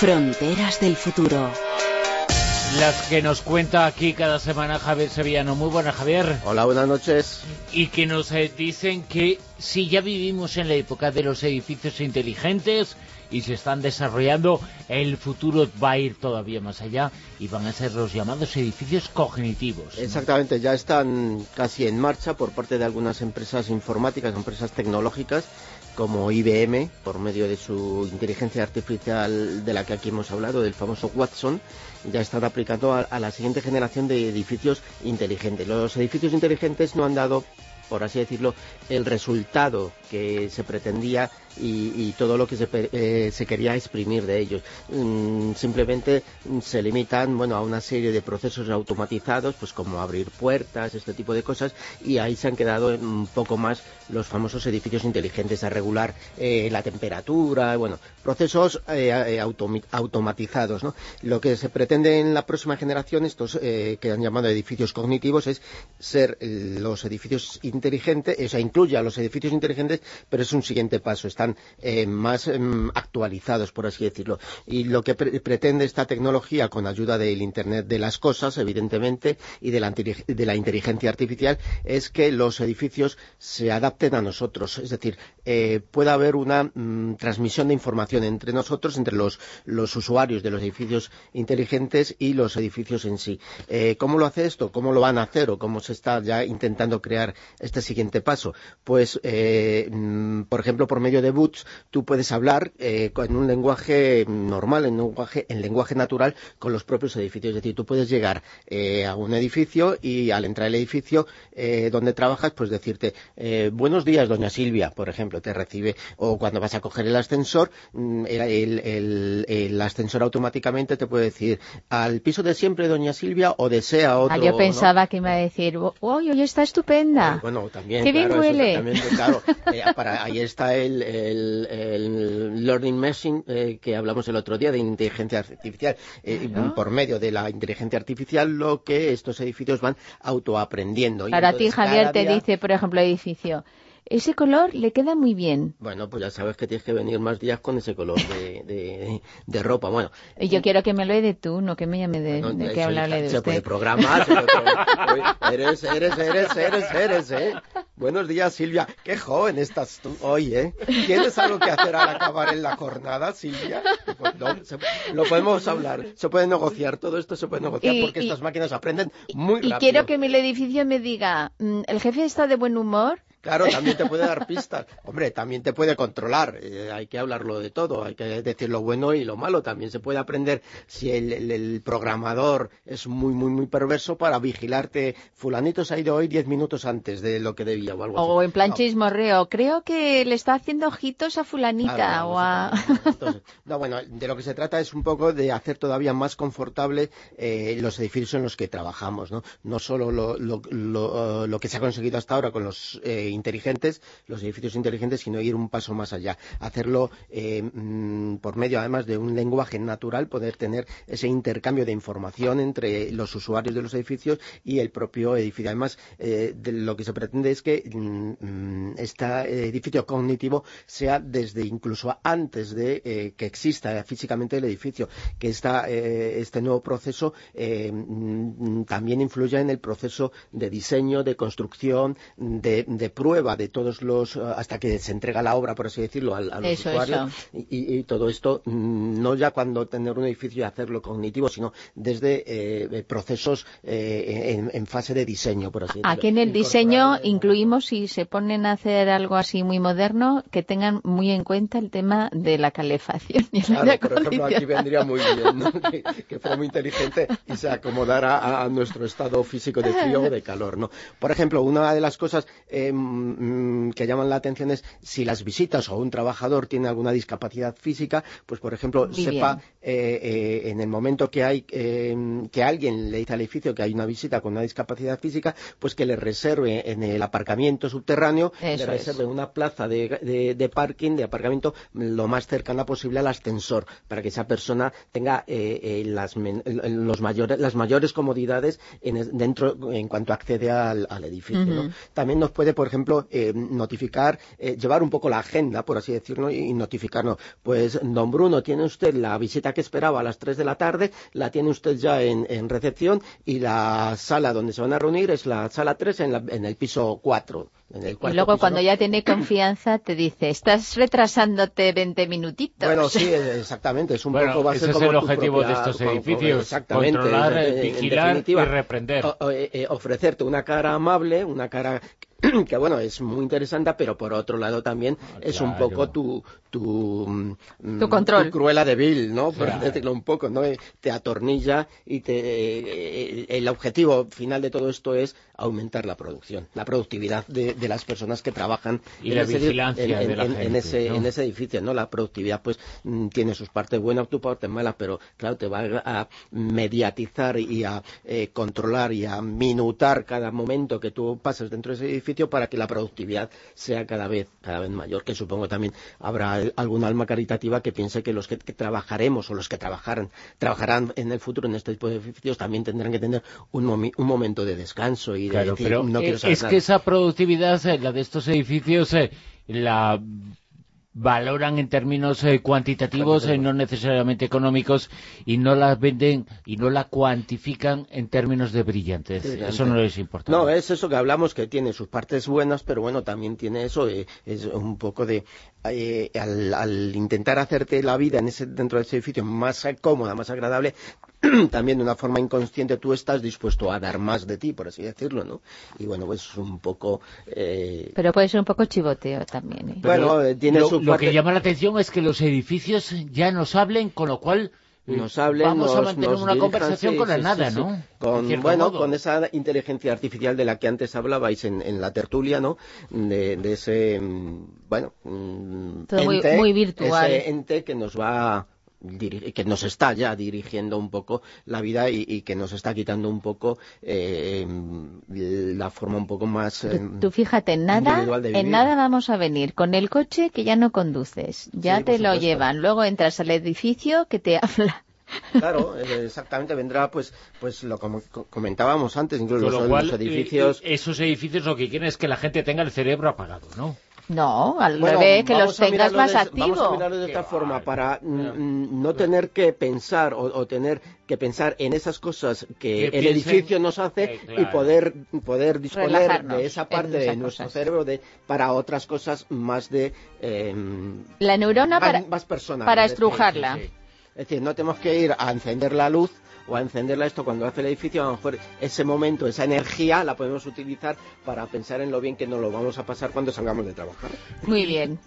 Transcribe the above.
Fronteras del futuro. Las que nos cuenta aquí cada semana Javier Sevillano. Muy buenas, Javier. Hola, buenas noches. Y que nos eh, dicen que si ya vivimos en la época de los edificios inteligentes y se están desarrollando, el futuro va a ir todavía más allá y van a ser los llamados edificios cognitivos. Exactamente, ya están casi en marcha por parte de algunas empresas informáticas, empresas tecnológicas, como IBM, por medio de su inteligencia artificial de la que aquí hemos hablado, del famoso Watson, ya están aplicando a, la siguiente generación de edificios inteligentes. Los edificios inteligentes no han dado por así decirlo, el resultado que se pretendía y, todo lo que se, eh, se, quería exprimir de ellos. Mm, simplemente se limitan bueno, a una serie de procesos automatizados, pues como abrir puertas, este tipo de cosas, y ahí se han quedado un poco más los famosos edificios inteligentes a regular eh, la temperatura, bueno, procesos eh, automatizados. ¿no? Lo que se pretende en la próxima generación, estos que han llamado edificios cognitivos, es ser los edificios inteligentes, o sea, incluye a los edificios inteligentes, pero es un siguiente paso están eh, más em, actualizados, por así decirlo. Y lo que pretende esta tecnología, con ayuda del Internet de las cosas, evidentemente, y de la, inteligencia artificial, es que los edificios se adapten a nosotros. Es decir, eh, pueda haber una mm, transmisión de información entre nosotros, entre los, usuarios de los edificios inteligentes y los edificios en sí. Eh, ¿Cómo lo hace esto? ¿Cómo lo van a hacer? ¿O cómo se está ya intentando crear este siguiente paso? Pues, mm, por ejemplo, por medio de Boots, tú puedes hablar eh, en un lenguaje normal, en, un lenguaje, en lenguaje natural, con los propios edificios. Es decir, tú puedes llegar eh, a un edificio y al entrar al edificio eh, donde trabajas, pues decirte, buenos días, doña Silvia, por ejemplo, te recibe. O cuando vas a coger el ascensor, mm, el, ascensor automáticamente te puede decir, al piso de siempre, doña Silvia, o desea otro. Ah, yo pensaba que me iba a decir, uy, hoy está estupenda. bueno, también, Qué bien huele. claro, ahí está el el, Learning Machine eh, que hablamos el otro día de inteligencia artificial. Eh, por medio de la inteligencia artificial lo que estos edificios van autoaprendiendo. Para ti, Javier, te dice, por ejemplo, edificio, ese color le queda muy bien. Bueno, pues ya sabes que tienes que venir más días con ese color de, de, ropa. Bueno. Yo quiero que me lo de tú, no que me llame de, de que hablarle de se usted. Puede programar, se puede eres, eres, eres, eres, eres, ¿eh? Buenos días, Silvia. Qué joven estás tú hoy, ¿eh? ¿Tienes algo que hacer al acabar en la jornada, Silvia? Pues no, lo podemos hablar. Se puede negociar. Todo esto se puede negociar porque estas máquinas aprenden muy rápido. Y quiero que el edificio me diga, mm, ¿el jefe está de buen humor? Claro, también te puede dar pistas. Hombre, también te puede controlar. Eh, hay que hablarlo de todo. Hay que decir lo bueno y lo malo. También se puede aprender si el, programador es muy, muy, muy perverso para vigilarte. Fulanito se ha ido hoy diez minutos antes de lo que debía o algo así. O en plan chismorreo. Creo que le está haciendo ojitos a fulanita o a... no, bueno, de lo que se trata es un poco de hacer todavía más confortable eh, los edificios en los que trabajamos. No, no solo lo, lo, lo, que se ha conseguido hasta ahora con los... Eh, inteligentes, los edificios inteligentes, sino ir un paso más allá. Hacerlo eh, mm, por medio, además, de un lenguaje natural, poder tener ese intercambio de información entre los usuarios de los edificios y el propio edificio. Además, eh, lo que se pretende es que este edificio cognitivo sea desde incluso antes de que exista físicamente el edificio, que este nuevo proceso también influya en el proceso de diseño, de construcción, de, de prueba de todos los, eh, hasta que se entrega la obra, por así decirlo, a, los usuarios. Y, todo esto, mm, no ya cuando tener un edificio y hacerlo cognitivo, sino desde eh, eh, procesos en, fase de diseño, por así decirlo. Aquí en el diseño incluimos, si se ponen a hacer algo así muy moderno, que tengan muy en cuenta el tema de la calefacción y claro, por ejemplo, aquí vendría muy bien que, fuera muy inteligente y se acomodara a, nuestro estado físico de frío o de calor. ¿no? Por ejemplo, una de las cosas Mm, que llaman la atención es si las visitas o un trabajador tiene alguna discapacidad física, pues por ejemplo sepa eh, eh, en el momento que hay em, que alguien le dice al edificio que hay una visita con una discapacidad física, pues que le reserve en el aparcamiento subterráneo, le reserve una plaza de, parking, de aparcamiento lo más cercana posible al ascensor, para que esa persona tenga eh, las, los mayores, las mayores comodidades en, dentro en cuanto accede al, edificio. También nos puede, por ejemplo, ejemplo, eh, notificar, eh, llevar un poco la agenda, por así decirlo, y notificarnos. Pues, don Bruno, tiene usted la visita que esperaba a las 3 de la tarde, la tiene usted ya en, recepción y la sala donde se van a reunir es la sala 3 en, en el piso 4 y luego cuando ya tiene confianza te dice, estás retrasándote 20 minutitos. Bueno, sí, exactamente, es un poco va ese es el objetivo de estos edificios, exactamente, controlar, vigilar y reprender. Eh, eh, ofrecerte una cara amable, una cara que bueno, es muy interesante, pero por otro lado también ah, es un poco tu, tu, mm, tu control. Tu cruela débil, ¿no? Por decirlo un poco, ¿no? Te atornilla y te, eh, el objetivo final de todo esto es aumentar la producción, la productividad de, de las personas que trabajan y en, la ese, vigilancia en, en, ese, en ese edificio, ¿no? La productividad pues mm, tiene sus partes buenas, tu parte mala, pero claro, te va a mediatizar y a eh, controlar y a minutar cada momento que tú pases dentro de ese edificio para que la productividad sea cada vez, cada vez mayor, que supongo también habrá algún alma caritativa que piense que los que, trabajaremos o los que trabajarán, trabajarán en el futuro en este tipo de edificios también tendrán que tener un, un momento de descanso y de decir, no quiero Es que esa productividad, eh, la de estos edificios, eh, la valoran en términos eh, cuantitativos, eh, no necesariamente económicos, y no la venden y no la cuantifican en términos de brillantez. Eso no les importa. No, es eso que hablamos, que tiene sus partes buenas, pero bueno, también tiene eso, eh, es un poco de... al, intentar hacerte la vida en ese, dentro de ese edificio más cómoda, más agradable, también de una forma inconsciente tú estás dispuesto a dar más de ti, por así decirlo, ¿no? Y bueno, pues un poco... Pero puede ser un poco chivoteo también. Bueno, tiene su lo que llama la atención es que los edificios ya nos hablen, con lo cual eh, nos hablen, vamos a mantener una conversación con la nada, ¿no? Con, bueno, con esa inteligencia artificial de la que antes hablabais en, la tertulia, ¿no? De, ese, mm, bueno, mm, ente, muy, virtual. ese ente que nos va que nos está ya dirigiendo un poco la vida y, que nos está quitando un poco eh, la forma un poco más tú, fíjate en nada en nada vamos a venir con el coche que ya no conduces ya te lo llevan luego entras al edificio que te habla. Claro, eh, exactamente, vendrá pues pues lo como comentábamos antes, incluso los, edificios... Eh, esos edificios lo que quieren es que la gente tenga el cerebro apagado, ¿no? No, al revés, que los tengas más activos. Vamos a mirarlo de esta forma, para no tener que pensar o, tener que pensar en esas cosas que, el edificio nos hace eh, y poder, poder disponer de esa parte de nuestro cerebro de, para otras cosas más de... Em, la neurona para, más personales. Para estrujarla. Es decir, no tenemos que ir a encender la luz o a encenderla esto cuando hace el edificio, a lo mejor ese momento, esa energía la podemos utilizar para pensar en lo bien que nos lo vamos a pasar cuando salgamos de trabajar. Muy bien.